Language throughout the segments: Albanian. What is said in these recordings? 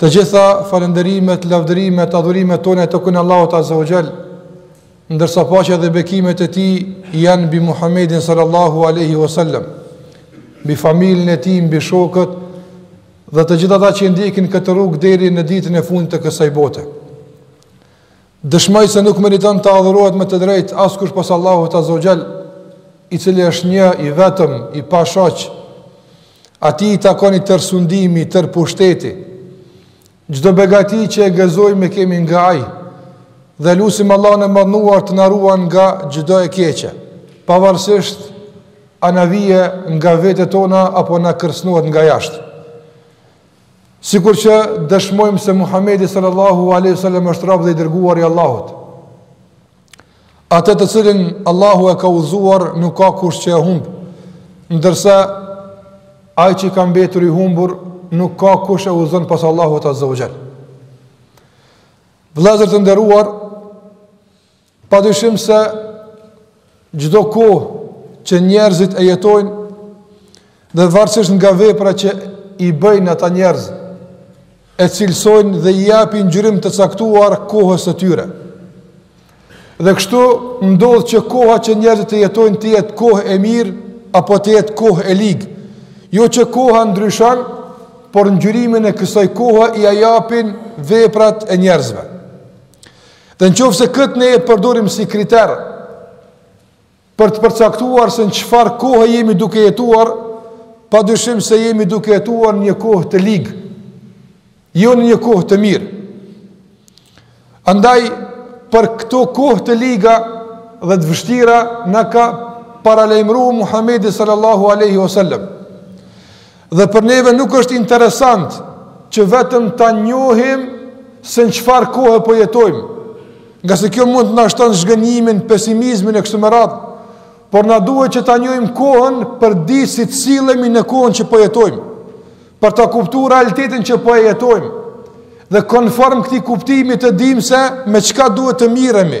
Të gjitha falënderimet, lavdërimet, adhurimet tona i takojnë Allahut Azza wa Jall. Ndërsa paqja dhe bekimet e tij janë mbi Muhammedin sallallahu alaihi wasallam, mbi familjen e tij, mbi shokët dhe të gjithë ata që e ndjekin këtë rrugë deri në ditën e fundit të kësaj bote. Dëshmoj se nuk meriton të adhurohet me të drejtë askush pos Allahut Azza wa Jall, i cili është një i vetëm, i pashoq. Atij i takon i tërë sundimi, i tërë pushteti. Çdo begati që e gëzojmë e kemi nga ai. Dhe lusim Allahun e madhëruar të na ruan nga çdo e keqe, pavarësisht a na vije nga vetët tona apo na kërcënohet nga jashtë. Sikur që dëshmojmë se Muhamedi sallallahu alaihi wasallam është rob dhe i dërguar i Allahut. Atë të cilin Allahu e ka udhëzuar nuk ka kush që e humb. Ndërsa ai që ka mbetur i humbur nuk ka kush e udhëzon pos Allahut azza wa jall. Vëllezër të nderuar, Pa dyshim se çdo kohë që njerëzit e jetojnë dhe varësisht nga veprat që i bëjnë ata njerëz e cilësojnë dhe i japin ngjyrim të caktuar kohës së tyre. Dhe kështu ndodh që koha që njerëzit e jetojnë të jetë kohë e mirë apo të jetë kohë e ligë. Jo që koha ndryshon, por ngjyrimin e kësaj kohe ia japin veprat e njerëzve. Dhe në qoftë se këtë ne e përdorim si kriter për të përcaktuar se në çfarë kohe jemi duke jetuar, pa dyshim se jemi duke jetuar në një kohë të ligë, jo në një kohë të mirë. Andaj, për këto kohë të liga dhe të vështira, na ka paralajmëru Muhammedi sallallahu aleyhi wasallam. Dhe për neve nuk është interesant që vetëm ta njohim se në çfarë kohe po jetojmë. Ngase kjo mund të na shton zhgënjimin, pesimizmin e kështu me radhë, por na duhet që ta njohim kohën për ditë si të sillemi në kohën që po jetojmë, për ta kuptuar realitetin që po e jetojmë. Dhe konform këtij kuptimi të dimë se me çka duhet të merremi.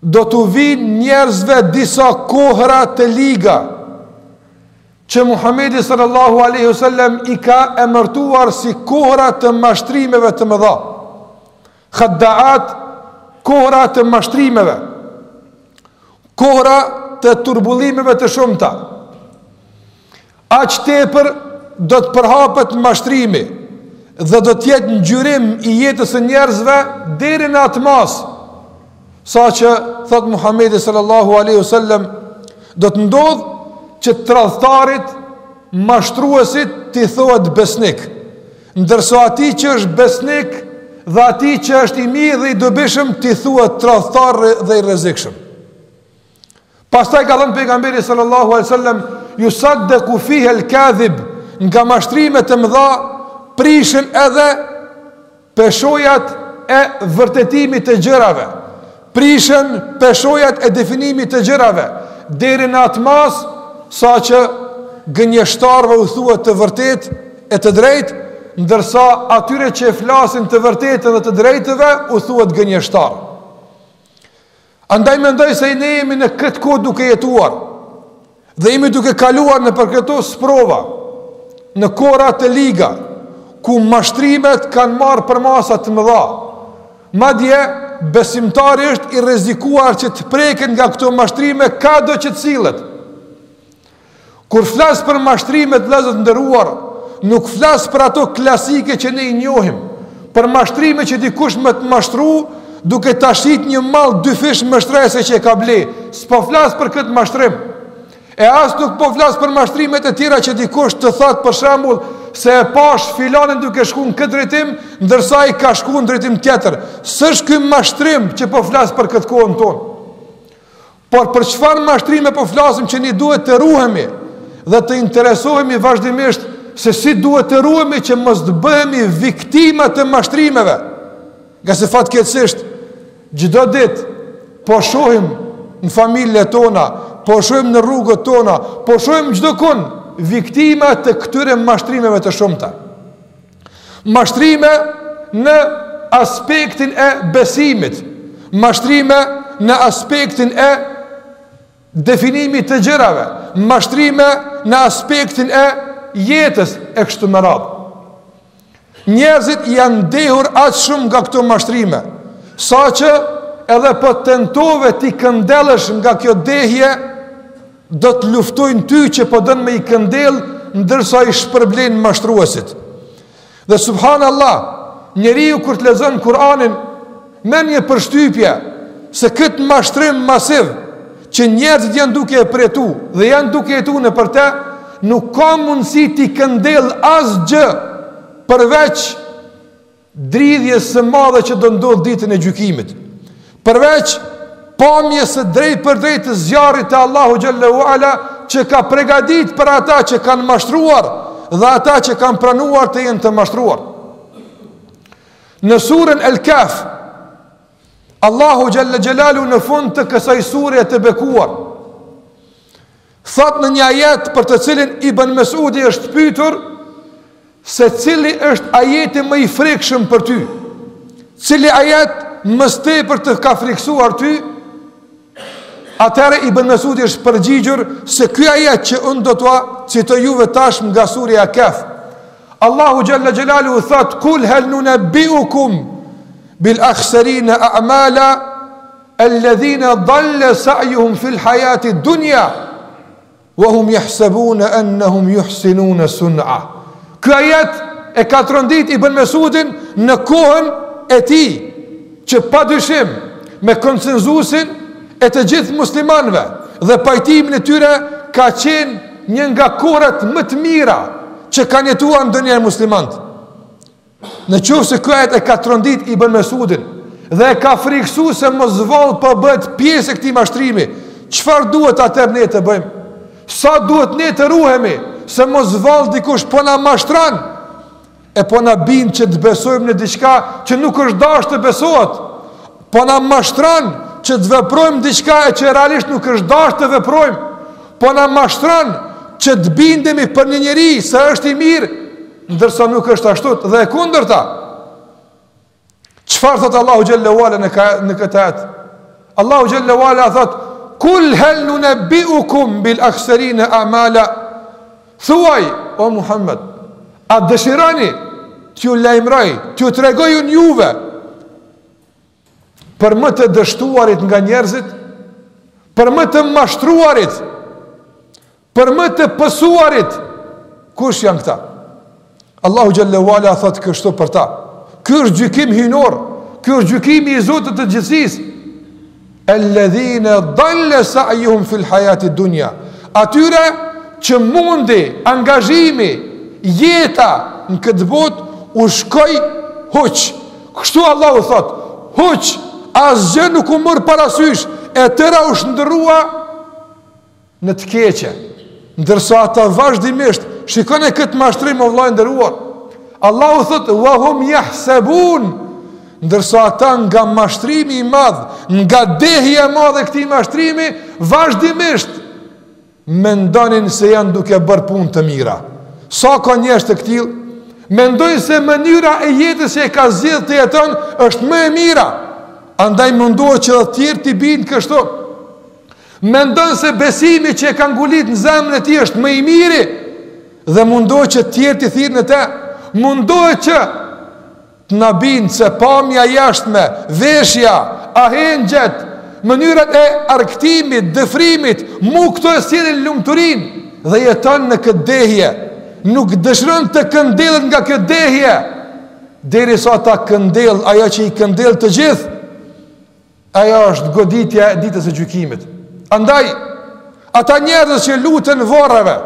Do t'u vijnë njerëzve disa kohëra të liga, që Muhammedi sallallahu aleyhu sallem i ka emërtuar si kohëra të mashtrimeve të mëdha. Khaddaat, kohëra të mashtrimeve, kohëra të turbullimeve të shumta. aq tepër do të përhapet mashtrimi dhe do të jetë ngjyrim i jetës së njerëzve deri në atë masë. Saqë thotë Muhamedi sallallahu alaihi wasallam do të ndodhë që tradhtarit mashtruesit t'i thuhet besnik. Ndërsa atij që është besnik dhe atij që është i mirë dhe i dobishëm t'i thuhet tradhtar dhe i rrezikshëm. Pastaj ka thënë pejgamberi sallallahu alaihi wasallam, "Yusaddaqu fiha al-kadhib", nga mashtrimet e mëdha prishen edhe peshojat e vërtetimit të gjërave. Prishen peshojat e definimit të gjërave deri në atë masë saqë gënjeshtarëve u thuhet të vërtetë e të drejtë, ndërsa atyre që e flasin të vërtetën dhe të drejtëve u thuhet gënjeshtar. Andaj mendoj se ne jemi në këtë kohë duke jetuar dhe jemi duke kaluar nëpër këto sprova në kohëra të liga ku mashtrimet kanë marrë përmasa të mëdha madje besimtari është i rrezikuar që të preken nga këto mashtrime kado që të sillet Kur flas për mashtrimet vëllezër të nderuar, nuk flas për ato klasike që ne i njohim, për mashtrime që dikush me të mashtru duke ta shit një mall dyfish ma shtrejtë se që e ka ble. S'po flas për këtë mashtrim. E as nuk po flas për mashtrimet e tjera që dikush të thotë për shembull se e pashë filanin duke shku në këtë drejtim, ndërsa ai ka shku në drejtim tjetër. S'është ky mashtrim që po flas për këtë kohën tonë. Por për çfarë mashtrime po flasim që ne duhet të ruhemi dhe të interesohemi vazhdimisht se si duhet të ruhemi që mos të bëhemi viktima të mashtrimeve. Ngase fatkeqësisht çdo ditë po shohim në familjet tona, po shohim në rrugët tona, po shohim çdokund viktima të këtyre mashtrimeve të shumta. Mashtrime në aspektin e besimit, mashtrime në aspektin e definimit të gjërave, mashtrime në aspektin e jetës e kështu me radhë. Njerëzit janë dehur aq shumë nga këto mashtrime, saqë edhe po tentove t'i këndellësh nga kjo dehje, Do të luftojnë ty që po don me i këndell ndërsa i shpërblen mashtruesit. Dhe subhanallah, njeriu kur të lexon Kur'anin merr një përshtypje se këtë mashtrim masiv që njerëzit janë duke e përjetu dhe janë duke jetu nëpër te, nuk ka mundësi t'i këndell asgjë përveç Dridhjes së madhe që do ndodhë ditën e gjykimit. Përveç pamjes së drejtpërdrejtë të zjarrit që Allahu xhelle ue ala e ka pregatit për ata që kanë mashtruar dhe ata që kanë pranuar të jenë të mashtruar. Në surën El Kehf, Allahu xhelle xhelaluhu në fund të kësaj sureje të bekuar. Thotë në një ajet për të cilin Ibn Mesudi është pytur se cili është ajeti më i frikshëm për ty, cili ajet më së tepër të ka friksuar ty, atëherë Ibn Mesudi është përgjigjur se ky ajet që unë do t'ua citoj juve tash nga surja Kehf. Allahu xhelle xhelaluhu thotë, kul hel nunebbiukum bil ahserine a'mala, Alladhina dalla sa'yuhum fil hayati dunya wa hum yahsabun annahum yuhsinun sun'a. Ky ajet e ka trondit Ibn Mesudin në kohën e tij që pa dyshim me konsenzusin e të gjithë muslimanëve dhe pajtimin e tyre ka qenë një nga kohërat më të mira që kanë jetuar ndonjëherë muslimanët. Në qoftë se ky ajet e ka trondit Ibn Mesudin Dhe e ka friksu se mos vallë po bëhet pjesë e këtij mashtrimi Çfarë duhet atëherë ne të bëjmë? Sa duhet ne të ruhemi Se mos vallë dikush po na mashtran E po na bind që të besojmë në diçka Që nuk është dash të besohet Po na mashtran që të veprojmë diçka E që realisht nuk është dash të veprojmë Po na mashtran që të bindemi për një njeri Se është i mirë Ndërsa nuk është ashtu dhe e kundërta. Çfarë thotë Allahu xhelle ue ala në këtë ajet? Allahu xhelle ue ala thotë kul hal nunabbiukum bil akhsarina amala. Thuaj o Muhammed, a dëshironi t'ju lajmëroj, t'ju tregoj unë juve për më të dështuarit nga njerëzit, për më të mashtruarit, Për më të pësuarit, kush janë këta? Allahu xhelle ue ala thotë kështu për ta. Ky është gjykim hyjnor, ky është gjykimi i Zotit të gjithësisë. Elledhine dhalle sa'juhum fil hajati dunja. Atyre që mundi, angazhimi, jeta në këtë botë, u shkoi huq. Kështu Allahu thotë, huq, asgjë nuk u mor parasysh, e tëra u shndërrua në të keqe, ndërsa ata vazhdimisht shikoni këtë mashtrim o vëllezër të nderuar. Allahu thotë, wa hum jahsebun, ndërsa ata nga mashtrimi i madh, nga dehja e madhe e këtij mashtrimi, vazhdimisht mendonin se janë duke bërë punë të mira. Sa ka njerëz të këtillë, mendojnë se mënyra e jetës që e ka zgjedh të jeton, është më e mira. Andaj mundohet që dhe tjerët t'i bind kështu. Mendon se besimi që e ka ngulit në zemrën e tij është më i miri dhe mundohet që tjerët t'i thirrë në të. Mundohet që të na bind se pamja e jashtme, veshja, ahengjet, mënyrat e argëtimit, dëfrimit, mu këto e sjellin lumturinë dhe jeton në këtë dehje. Nuk dëshiron të këndellet nga kjo dehje. Derisa ta këndell ajo që i këndell të gjithë, Ajo është goditja e ditës së gjykimit. Andaj, ata njerëz që u luten varreve,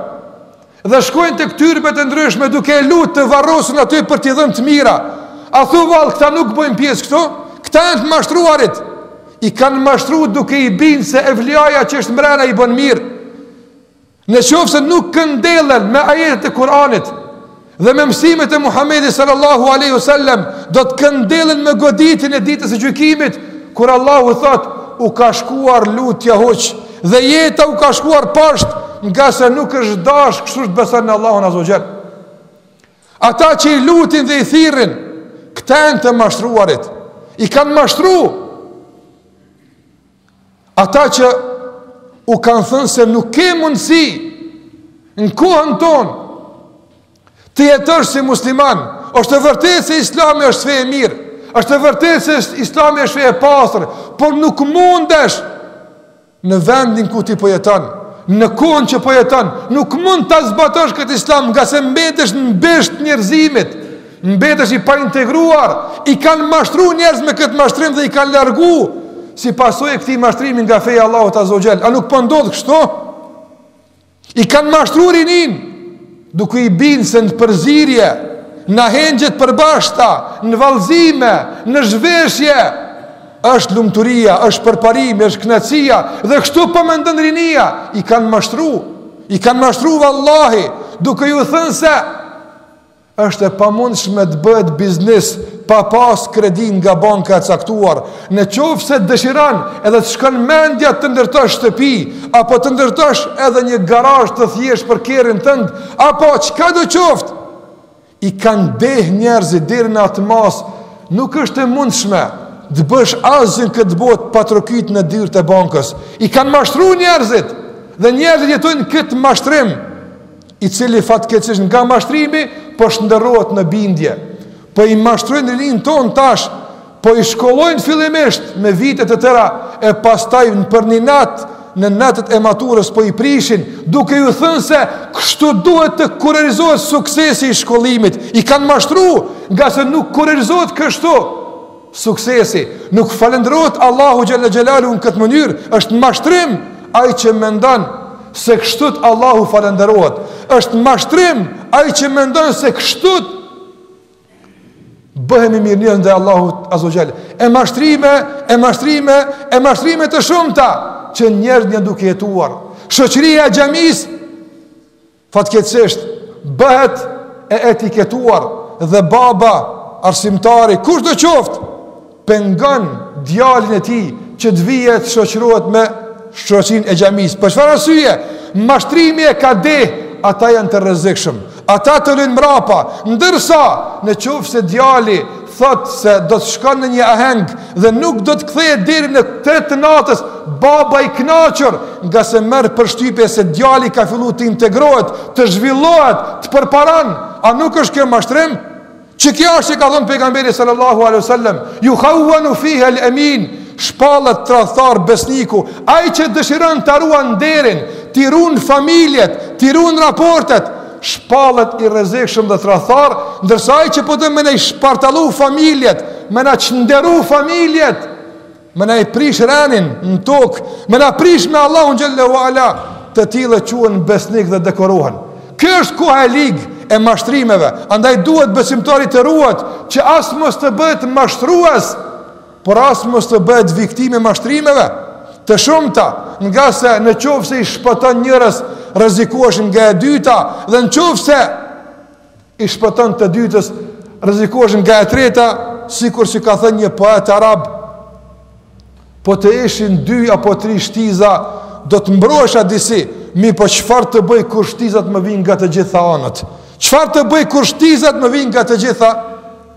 dhe shkojnë tek tyrbet e ndryshme duke e lut të varrosurin aty për t'i dhënë të mira, a thu vallë këta nuk bëjnë pjesë këtu, këta janë të mashtruarit, i kanë mashtru duke i bind se evliaja që është mrena i bën mirë. Në qoftë se nuk këndellen me ajetet e Kur'anit dhe me mësimet e Muhammedit sallallahu alejhi ue sellem, do të këndellen me goditjen e ditës së gjykimit, kur Allahu thotë, u ka shkuar lutja huq, dhe jeta u ka shkuar poshtë, ngase nuk është dashtë kështu të besojnë në Allahun Azze ue xhel. Ata që i luten dhe i thirrin, këta janë të mashtruarit, i kanë mashtru, Ata që u kanë thënë se nuk ke mundësi në kohën tonë të jetosh si musliman, është e vërtetë se islami është fe e mirë, është e vërtetë se islami është fe e pastër, por nuk mundesh në vendin ku ti po jeton, në kohën që po jeton, nuk mund ta zbatosh këtë islam ngase mbetesh në bisht të njerëzimit, Mbetesh i paintegruar, i kanë mashtru njerëz me këtë mashtrim dhe i kanë largu, si pasojë e këtij mashtrimi nga feja e Allahut azze ue xhel, a nuk po ndodh kështu? I kanë mashtru rininë, duke i bind se në përzierje, në ahengjet e përbashkëta, në vallëzime, në zhveshje, është lumturia, është përparimi, është kënaqësia, dhe kështu po mendon rinia, i kanë mashtru, i kanë mashtru vallahi, duke ju thënë se, Është e pamundshme të bëhet biznis pa pas kredi nga banka e caktuar. Në qoftë se ti dëshiron edhe të shkon mendja të ndërtosh shtëpi, apo të ndërtosh edhe një garazh të thjeshtë për kerin tënd, apo çka do qoftë, i kanë deh njerëzit deri në atë masë, nuk është e mundshme të bësh asgjë në këtë botë pa trokit në dyert të bankës. I kanë mashtru njerëzit dhe njerëzit jetojnë në këtë mashtrim. i cili fatkeqësisht nga mashtrimi po shndërrohet në bindje. Po i mashtrojnë rininë tonë tash, po i shkollojnë fillimisht me vite të tëra e pastaj për një natë në natën e maturës po i prishin, duke ju thënë se kështu duhet të kurorëzohet suksesi i shkollimit. I kanë mashtru, ngase nuk kurorëzohet kështu. Suksesi, nuk falënderohet Allahu xhele xhelaluhu në këtë mënyrë, është mashtrim ai që mendon se kështu Allahu falënderohet. Është mashtrim ai që mendon se kështu bëhemi mirënjohës ndaj Allahut azze ue xhel. E mashtrime, e mashtrime, e mashtrime të shumta që njerëzit janë duke jetuar. Shoqëria e xhamisë Fatkeqësisht bëhet e etiketuar dhe baba arsimtari kush do qoftë pengon djalin e tij që të vijë të shoqërohet me shoqninë e xhamisë. Për çfarë arsye? Mashtrimi e ka deh, ata janë të rrezikshëm. Ata të lënë mrapa, ndërsa në qoftë se djali thotë se do të shkon në një aheng dhe nuk do të kthehet deri në 3 të natës, baba i kënaqur, ngase merr përshtypje se djali ka fillu të integrohet, të zhvillohet, të përparon, a nuk është kjo mashtrim? Qe kjo është që ka thënë pejgamberi sallallahu alaihi wasallam, jukhawanu fiha al-amin, shpallet tradhtar besniku, ai që dëshiron ta ruan nderin, t'i ruan familjet, t'i ruan raportet, shpallet i rrezikshëm dhe tradhtar, ndërsa ai që po don me na i shpartallu familjet, me na çnderu familjet, me na i prish rendin në tokë, me na prish me Allahun xhele ue ala, të tillët quhen besnik dhe dekorohen. Kjo është koha e ligë e mashtrimeve, andaj duhet besimtari të ruhet që as mos të bëhet mashtrues por as mos të bëhet viktimë e mashtrimeve të shumta, ngase në qoftë se i shpëton njërës, rrezikueshëm nga e dyta dhe në qoftë se i shpëton të dytës, rrezikueshëm nga e treta, sikurse ka thënë një poet arab, po të ishin dy apo tri shtiza, do të mbrohesha disi, mirëpo çfarë të bëj kur shtizat më vijnë nga të gjitha anët? Çfarë të bëj kur shtizat më vijnë nga të gjitha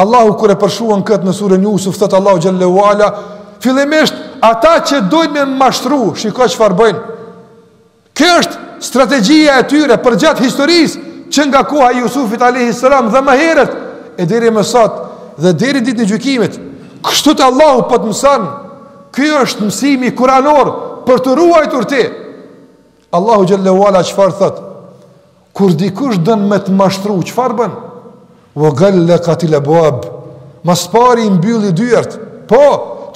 Allahu kur e përshkruan këtë në surën Yusuf thotë Allahu xhallahu ala fillimisht ata që dojnë me mashtru shiko çfarë bëjnë kjo është strategjia e tyre përgjatë historisë që nga koha e Yusufit alayhi salam dhe më herët e deri më sot dhe deri në ditën e gjykimit kështu të Allahu po të mëson ky është mësimi kuranor për t'u ruajtur ti Allahu xhallahu ala çfarë thotë? Kur dikush don me të mashtru, çfarë bën? Wa ghallaqat al-abwab. Më së pari i mbylli dyert. Po,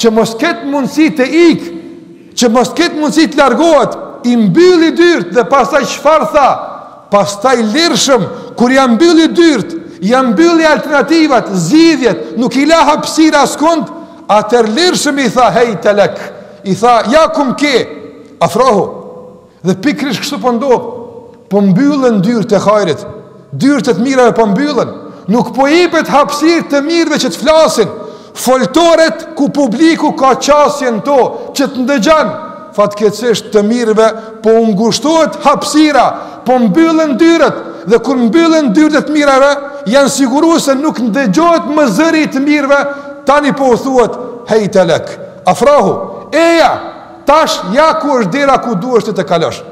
që mos të ketë mundësi të ikë, që mos të ketë mundësi të largohet, i mbylli dyert dhe pastaj çfarë tha? Pastaj lirshëm kur ia mbylli dyert, ia mbylli alternativat, zgjidhjet, nuk i la hapësirë askund, atëherë lirshëm i tha hejte lek. I tha ja ku m'ke, Afrohu. Dhe pikërisht kështu po ndodh. Po mbyllen dyert e hajrit. Dyert e të mirave po mbyllen. Nuk po ipet hapësirë të mirëve që të flasin. Foltoret ku publiku ka qasje në to, që të ndëgjan. Fatkeqësisht të mirëve po u ngushtohet hapsira, po mbyllen dyert dhe kur mbyllen dyert e të mirave, janë siguru se nuk ndëgjohet më zëri i të mirëve, tani po u thuhet hejte lek. Afrohu. Eja, Tash ja ku është dera ku duhesh ti të kalosh.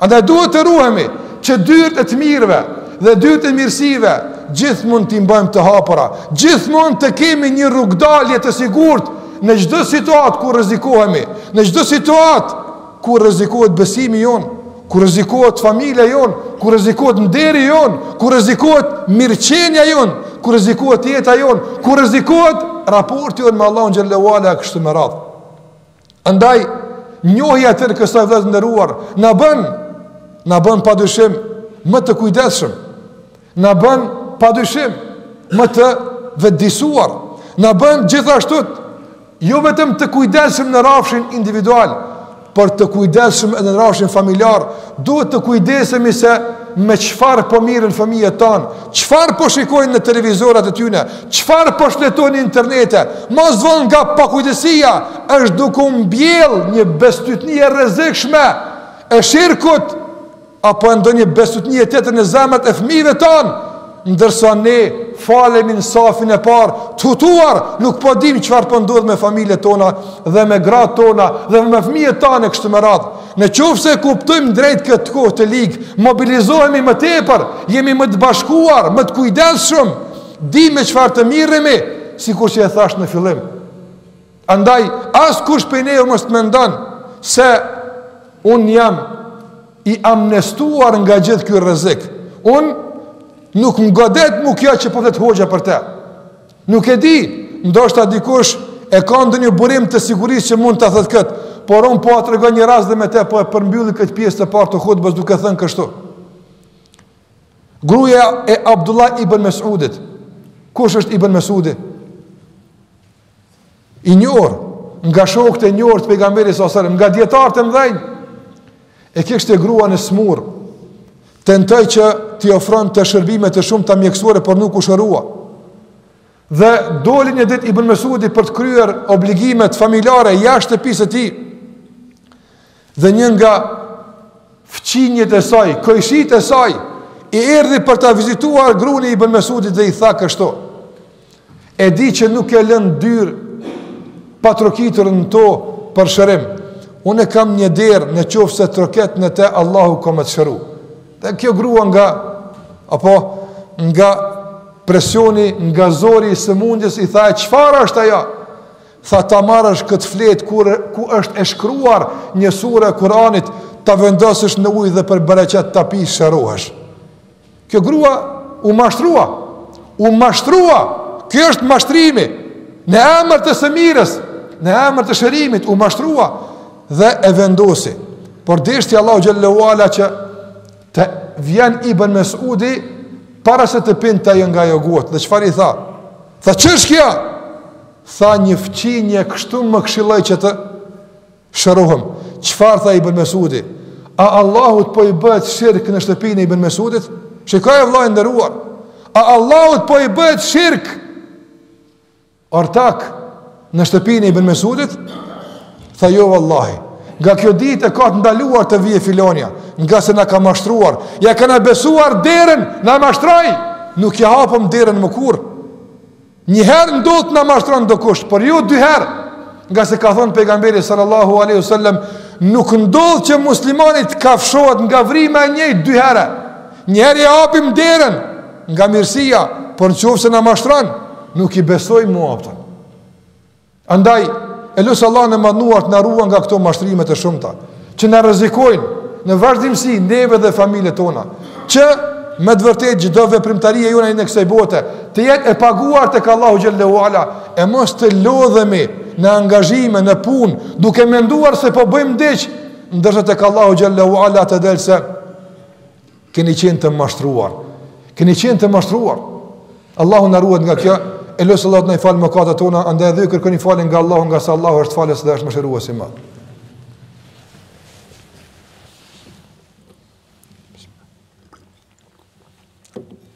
Andaj duhet të ruhemi që dyert e të mirëve dhe dyert e mirësive gjithmonë t'i mbajmë të hapura, gjithmonë të kemi një rrugëdalje të sigurt në çdo situatë ku rrezikohemi, në çdo situatë ku rrezikohet besimi jonë, ku rrezikohet familja jonë, ku rrezikohet nderi jonë, ku rrezikohet mirëqenia jonë, ku rrezikohet jeta jonë, ku rrezikohet raporti jonë me Allahun xhallahu ala e kështu me radhë. Andaj, njohja tërë kësaj vëllezër të nderuar, na bën, na bën pa dyshim më të kujdesshëm, na bën pa dyshim më të vetëdijesuar, na bën gjithashtu, jo vetëm të kujdesshëm në rafshin individual, por të kujdesshëm edhe në rafshin familjar, duhet të kujdesemi se me çfarë po mirren fëmijët tanë, Çfarë po shikojnë në televizorat e tyne, çfarë po shfletojnë në internete, mos vallë nga pakujdesia, është duke u mbjellë një bestytni e rrezikshme, e shirkut, apo e ndonjë bestytnie tjetër në zemrat e fmijve tanë, ndërsa ne falemi në safin e parë, të hutuar, nuk po dim çfarë po ndodh me familjet tona, dhe me gratë tona, dhe me fmijët tanë, e kështu me radhë. Në qoftë se kuptojmë drejt këtë kohë të ligë, mobilizohemi më tepër, jemi më të bashkuar, më të kujdesshëm, dimë me çfarë të merremi, sikur që e thashë në fillim. Andaj, askush prej neve mos të mendon, se unë jam i amnestuar nga gjithë ky rrezik, unë nuk më godet mu kjo që po flet hoxha për te. Nuk e di, ndoshta dikush e ka ndonjë burim të sigurisë që mund ta thotë kët, por un po ua tregoj një rast dhe me te po e përmbyll kët pjesë të parë të hutbes duke thënë kështu. Gruaja e Abdullah ibn Mes'udit. Kush është ibn Mes'udi? I njohur nga shokët e njohur të pejgamberit sallallahu alajhi wasallam, nga dietarët e mëdhenj, e kishte gruan e smur. Tentoi që t'i ofronte shërbime të shumta mjekësore, por nuk u shërua. Dhe doli një ditë Ibn Mesudi për të kryer obligimet familjare jashtë shtëpisë së tij. Dhe një nga fqinjët e saj, kojshitë e saj, i erdhi për ta vizituar grun e Ibn Mesudit dhe i tha kështu. E di që nuk ke lënë dyer pa trokitur në to për shërim. Unë e kam një derë në qoftë se troket në te Allahu ka me të shëru. Dhe kjo grua nga, apo, nga presioni, nga zori i sëmundjes, i tha e çfarë është ajo? Tha ta marrësh këtë fletë ku ku është e shkruar një sure Kur'anit, ta vendosësh në ujë dhe për bereqet ta pish shërohesh. Kjo grua u mashtrua. U mashtrua. Ky është mashtrimi në emër të së mirës, në emër të shërimit u mashtrua dhe e vendosi. Por deshti Allahu xhallahu ala që të vjen Ibn Mesudi para se të pinte ajo nga ajo gotë. Dhe çfarë i tha? Tha ç'është kjo? Tha një fqinje kështu më këshilloj që të shërohem. Çfarë tha Ibn Mesudi? A Allahut po i bëhet shirk në shtëpinë e Ibn Mesudit? Shiko vëlla i nderuar. A Allahut po i bëhet shirk? Ortak në shtëpinë e Ibn Mesudit? Tha jo vallahi. Nga kjo ditë e ka të ndaluar të vijë filonia, ngase na ka mashtruar. Ja kena besuar derën, na mashtroi. Nuk ja hapim derën më kurrë. Një herë ndodh të na mashtron dikush, por jo dy herë. Ngase ka thënë pejgamberi sallallahu alaihi wasallam, nuk ndodh që muslimani të kafshohet nga vrima e njëjtë dy herë. Një herë i hapim derën nga mirësia, por në qoftë se na mashtron, nuk i besojmë më aftë. Andaj, e lus Allahun e madhëruar të na ruan nga këto mashtrime të shumta, që na rrezikojnë në vazhdimësi neve dhe familjet tona, që me të vërtetë çdo veprimtari e jona në kësaj bote, të jetë e paguar tek Allahu Xhele ue Ala, e mos të lodhemi në angazhime, në punë, duke menduar se po bëjmë diç, ndërsa tek Allahu Xhele ue Ala të del se, Keni qenë të mashtruar. Keni qenë të mashtruar. Allahu na ruajt nga kjo. E lus Allahun të na i falë mëkatet tona, andaj edhe ju kërkoni faljen nga Allahu, ngase Allahu është falës dhe është mëshiruesi ma.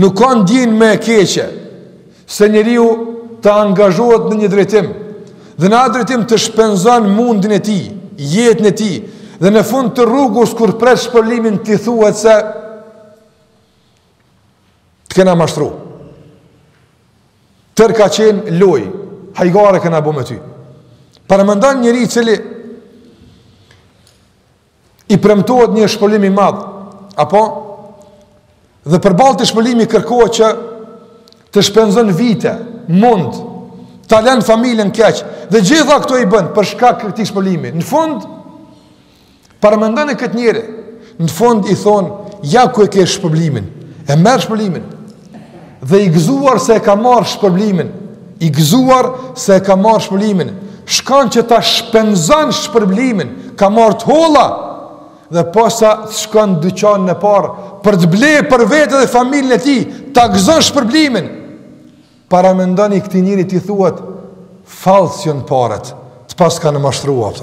Nuk ka ndjenjë më e keqe se njeriu të angazhohet në një drejtim dhe në atë drejtim të shpenzon mundin e tij, jetën e tij dhe në fund të rrugës kur pret shpërblimin t'i thuhet se të kena mashtru. Tërë ka qenë lojë, hajgare kena bo me ty. Paramendoni njeri cilit i premtohet një shpërblim i madh, apo dhe përballë atij shpërblimi kërkohet që të shpenzon vite, mund, ta len familjen keq, dhe gjitha këto i bën për shkak të këtij shpërblimi. Në fund paramendone këtë njeri, në fund i thonë, ja ku e ke shpërblimin. E merr shpërblimin. dhe i gëzuar se e ka marrë shpërblimin, i gëzuar se e ka marrë shpërblimin, shkon që ta shpenzon shpërblimin, ka marrë të holla, dhe posa të shkon dyqanin e parë, për të ble për vete dhe familjen e tij, ta gëzon shpërblimin, paramendoni këtij njeri t'i thuhet, fallc janë paret, të paskan mashtruar.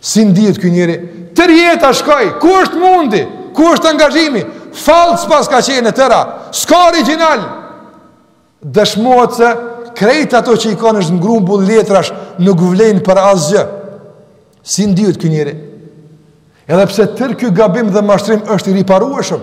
Si ndihet ky njeri? Tërë jeta shkoi, ku është mundi? Ku është angazhimi? Fallc paska qenë e tëra, s'ka origjinal. Dëshmohet se krejt ato që i kanë është një grumbull letrash, nuk vlejnë për asgjë. Si ndihet ky njeri? Edhe pse tërë ky gabim dhe mashtrim është i riparueshëm,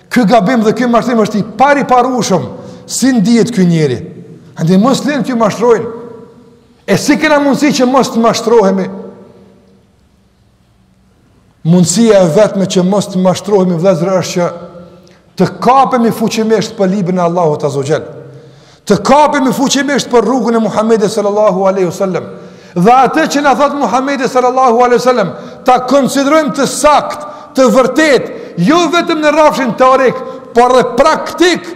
Ky gabim dhe ky mashtrim është i pariparueshëm, si ndihet ky njeri. Andaj mos leni t'ju mashtrojnë, e si kena mundësi që mos të mashtrohemi? Mundësia e vetme që mos të mashtrohemi vllezër është që të kapemi fuqimisht për librin e Allahut Azze ue Xhel. Të kapemi fuqimisht për rrugën e Muhamedit sallallahu alaihi wasallam dhe atë që na thotë Muhamedi sallallahu alaihi wasallam ta konsiderojmë të saktë, të vërtetë, jo vetëm në rrafshin teorik, por edhe praktik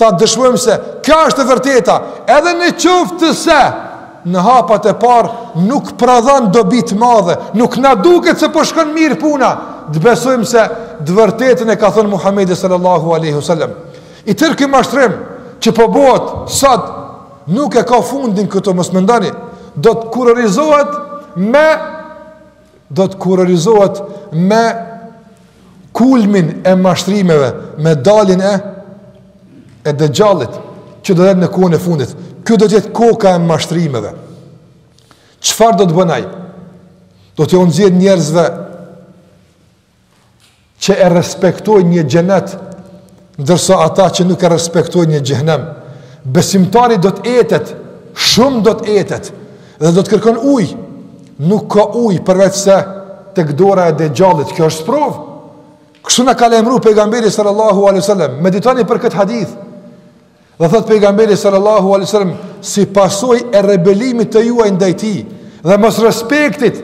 ta dëshmojmë se kjo është e vërteta, edhe në qoftë se në hapat e parë nuk prodhon dobi të madhe, nuk na duket se po shkon mirë puna, të besojmë se të vërtetën e ka thënë Muhamedi sallallahu alaihi wasallam. I tërë ky mashtrim që po bëhet sot nuk e ka fundin këtu, mos mendoni, do të kurorizohet me do të kurorizohet me kulmin e mashtrimeve, me daljen e e dexhallit që do jetë në kohën e fundit. Kjo do të jetë koka e mashtrimeve. Çfarë do të bën ai? Do të nxjerr njerëzve që e respektojnë një xhenet, ndërsa ata që nuk e respektojnë një xhehenem. Besimtari do të etet, shumë do të etet dhe do të kërkon ujë. Nuk ka ujë përveç se tek dora e dexhallit. Kjo është sprovë. Kështu na ka lajmëru pejgamberi sallallahu alaihi wasallam. Meditoni për këtë hadith. Dhe thotë pejgamberi sallallahu alaihi wasallam si pasojë e rebelimit të juaj ndaj tij dhe mosrespektit,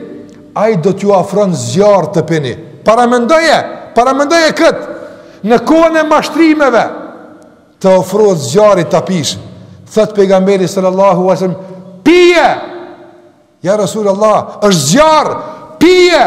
ai do t'ju afron zjarr të pini. Paramendoje, paramendoje këtë. Në kohën e mashtrimeve të ofrohet zjarri ta pish. Thotë pejgamberi sallallahu alaihi wasallam, pije. Ja Rasul Allah, është zjarr, pije,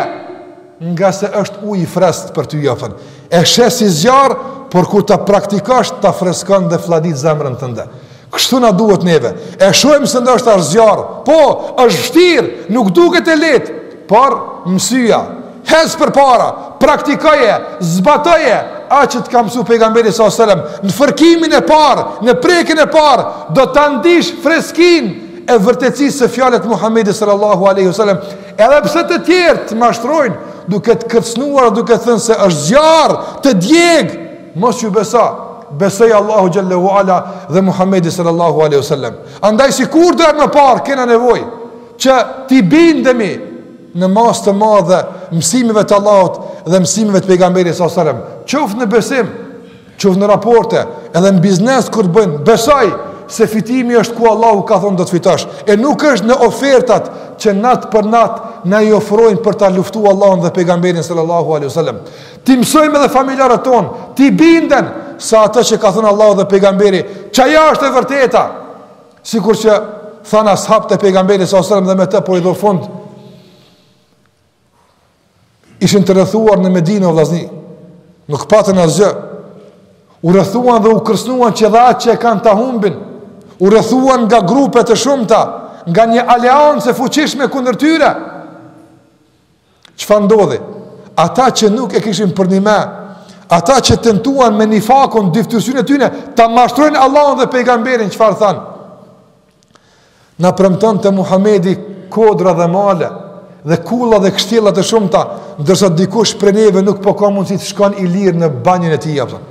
ngase është ujë i freskët për ty jafën. E sheh si zjarr, por kur ta praktikosh, ta freskon dhe fladit zemrën tënde. Kështu na duhet neve. E shohim se ndoshta është zjarr, po, është vështirë, nuk duket e lehtë, por mësyja, Ec përpara, praktikoje, zbatoje atë që të ka mësu pejgamberi sa selam, në fërkimin e parë, në prekjen e parë, do ta ndish freskinë e vërtetësisë së fjalës së Muhamedit sallallahu alaihi wasallam, edhe pse të tjerë të mashtrojnë duke të kërcënuar duke thënë se është zjarr, të djeg, mos u beso. Besoji Allahut xhallahu ala dhe Muhamedit sallallahu alaihi wasallam. Andaj si kurrë më parë kena nevojë që t'i bindemi në masë të madhe mësimeve të Allahut dhe mësimeve të pejgamberit sallallahu alajhi wasallam. Qoftë në besim, qoftë në raporte, edhe në biznes kur bëjnë, besojnë se fitimi është ku Allahu ka thonë do të fitosh. E nuk është në ofertat që natë për natë na i ofrojnë për ta luftu Allahun dhe pejgamberin sallallahu alajhi wasallam. T'i mësojmë edhe familjarët tonë, të binden se atë që ka thonë Allahu dhe pejgamberi, ajo është e vërteta. Sikur që thanë as'habët e pejgamberit sallallahu alajhi wasallam dhe me këtë po i jap fund. Ishin të rrethuar në Medinë o vllazni. Nuk patën asgjë. U rrethuan dhe u kërcënuan që dhe atë që e kanë ta humbin. U rrethuan nga grupe të shumta, nga një aleancë e fuqishme kundër tyre. Çfarë ndodhi? Ata që nuk e kishin përnjime, ata që tentuan me nifakun, dyftyrsinë e tyne, ta mashtrojnë Allahun dhe pejgamberin, çfarë thanë? Na premtonte Muhamedi kodra dhe male, dhe kulla dhe kështjella të shumta, ndërsa dikush prej neve nuk po ka mundësi të shkon i lirë në banjën e tij, apëton.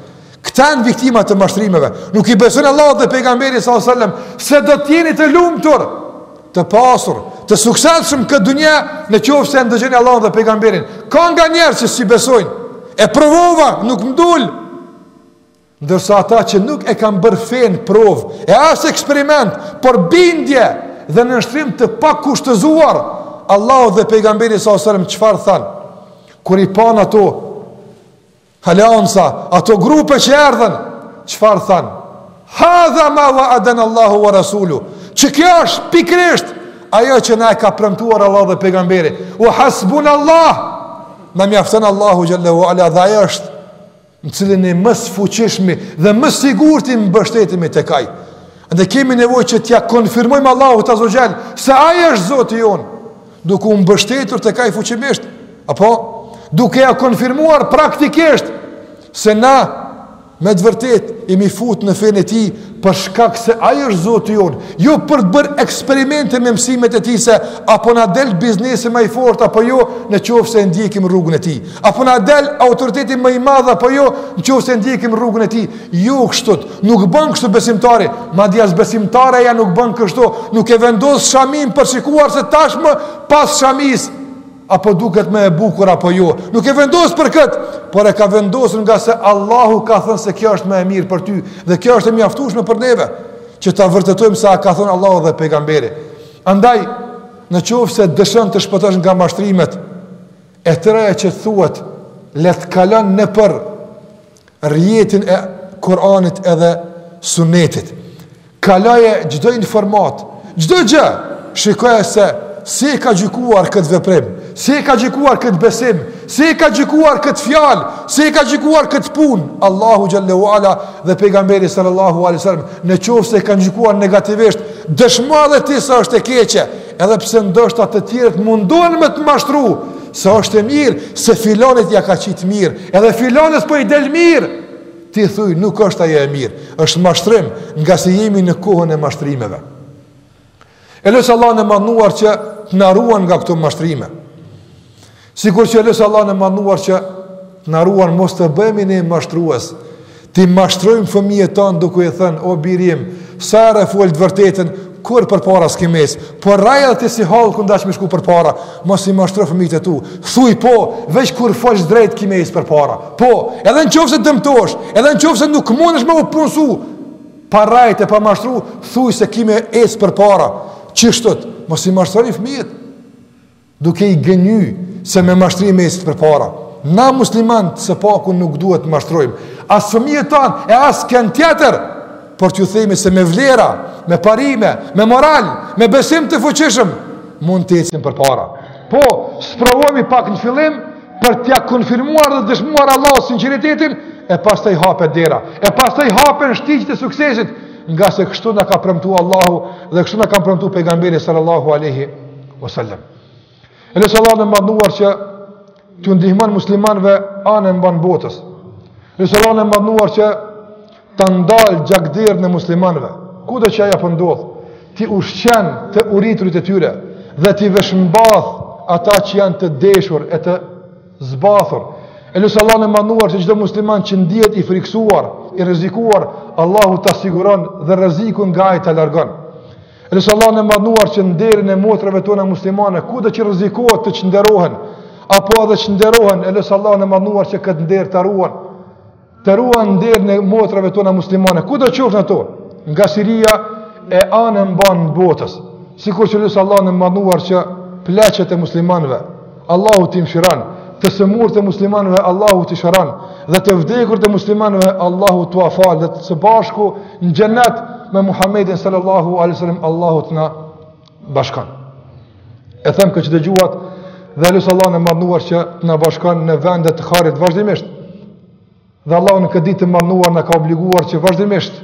Këta janë viktima të mashtrimeve. Nuk i besojnë Allahut dhe pejgamberit sallallahu alajhi wasallam se do të jeni të lumtur, të pasur, të suksesshëm këtë dynjë në qoftë se ndëgjoni Allahun dhe pejgamberin. Ka nga njerëz që s'i besojnë. E provova, nuk m'dul. Ndërsa ata që nuk e kanë bërë fenë provë, e as eksperiment, por bindje dhe nënshtrim të pakushtëzuar Allahut dhe pejgamberit sallallahu alajhi wasallam çfarë thanë? Kur i panë ato Aleanca, ato grupe që erdhën, çfarë thanë? Hadha ma wa adena Allahu wa Rasulu, që kjo është pikrisht, ajo që na e ka premtuar Allahu dhe pejgamberi, u hasbun Allah, na mjafton Allahu xhalla wa ala, dhe ai është në cilin më së fuqishmi dhe më së sigurti mbështetemi tek ai. Dhe kemi nevojë që t'ia konfirmojmë Allahut azze wa xhel, se ai është Zoti jonë, Duke u mbështetur tek ai fuqimisht, apo duke ia konfirmuar praktikisht se na me të vërtetë jemi fut në fenë e tij për shkak se ai është Zoti jonë, jo për të bërë eksperimente me mësimet e tij se a po na del biznesi ma i fortë apo jo në qoftë se e ndjekim rrugën e tij, a po na del autoriteti ma i madh apo jo në qoftë se e ndjekim rrugën e tij, jo kështut, Nuk bën kështu besimtari, madje as besimtareja nuk bën kështu, nuk e vendos shaminë për shikuar se tashmë pas shamisë a po duket më e bukur apo jo. Nuk e vendos për këtë, por e ka vendosur ngase Allahu ka thënë se kjo është më e mirë për ty dhe kjo është e mjaftueshme për neve që ta vërtetojmë se a ka thënë Allahu dhe pejgamberi. Andaj, në qoftë se dëshon të shpëtosh nga mashtrimet, e tëra që thuhet, le të kalon nëpër rrjetin e Kur'anit edhe Sunnetit. Kaloje çdo informatë, çdo gjë. Shikoje se si e ka gjykuar këtë veprim, si e ka gjykuar këtë besim, si e ka gjykuar këtë fjalë, si e ka gjykuar këtë punë, Allahu xhalla wa ala dhe pejgamberi sallallahu alaihi wasallam, në qoftë se e kanë gjykuar negativisht, dëshmo edhe ti se është e keqe, Edhe pse ndoshta të tjerët mundohen me të mashtru, se është e mirë, se filanit ia ka qitë mirë, edhe filanes po i del mirë, ti thuj nuk është ajo e mirë, është mashtrim ngase jemi në kohën e mashtrimeve. E lus Allahun e madhëruar që të na ruan nga këto mashtrime. Sikur që e lus Allahun e madhëruar që na ruan mos të bëhemi ne mashtrues, t'i mashtrojmë fëmijët tanë duke i thënë, o bir im, sa e fol të vërtetën, kurrë përpara s'ki me ec, po rraj edhe ti si hallku n'daç me shku përpara, mos i mashtro fëmijët e tu, thuj po, veç kur fol drejt ki me ec përpara, po, edhe në qoftë se dëmtohesh, edhe në qoftë se nuk mundsh me u punësu, pa rrajt e pa mashtru, thuj se ki me ec përpara, qështut, mos i mashtroni fëmijët, duke i gënjy se me mashtrime ecet përpara. Na muslimant së paku nuk duhet të mashtrojmë, as fëmijët tanë e as kënë tjetër, por t'ju themi se me vlera, me parime, me moral, me besim të fuqishëm, mund të ecim përpara. Po, sprovohemi pak në fillim, për t'ja konfirmuar dhe dëshmuar Allahut sinqeritetin, e pastaj hapet dera, e pastaj hapen shtigjet e suksesit, ngase kështu na ka premtu Allahu dhe kështu na ka premtu pejgamberi sallallahu aleyhi wa sallam. E lus Allahun e madhnuar që t'ju ndihmon muslimanve anë e mban botës. Lus Allahun e madhnuar që ta ndal gjakderdhjen e muslimanve. Kudo që ajo po ndodh, t'i ushqen të uriturit e tyre dhe t'i veshmbath ata që janë të deshur e të zbathur. E lus Allahun e madhnuar që çdo musliman që ndihet i frikësuar, i rrezikuar, Allahu ta siguron dhe rrezikun nga ai ta largon. Lus Allahun e madhnuar që nderin e motrave tona muslimane, kudo që rrezikohet të çnderohen, apo edhe çnderohen, e lus Allahun e madhnuar që këtë nder ta ruan, ta ruan nderin e motrave tona muslimane, kudo qofshin ato, nga Siria e anë e mbanë botës, sikur që e lus Allahun e madhnuar që pleqtë e muslimanve, Allahu t'i mëshiron, të sëmurët e muslimanëve Allahu t'i shëron dhe të vdekurit e muslimanëve Allahu t'ua fal dhe të së bashku në xhenet me Muhammedin sallallahu alaihi wasallam Allahu të na bashkon. E them këtë që dëgjuat dhe e lus Allahun e madhnuar që të na bashkon në vende të hajrit vazhdimisht. Dhe Allahu në këtë ditë të madhnuar na ka obliguar që vazhdimisht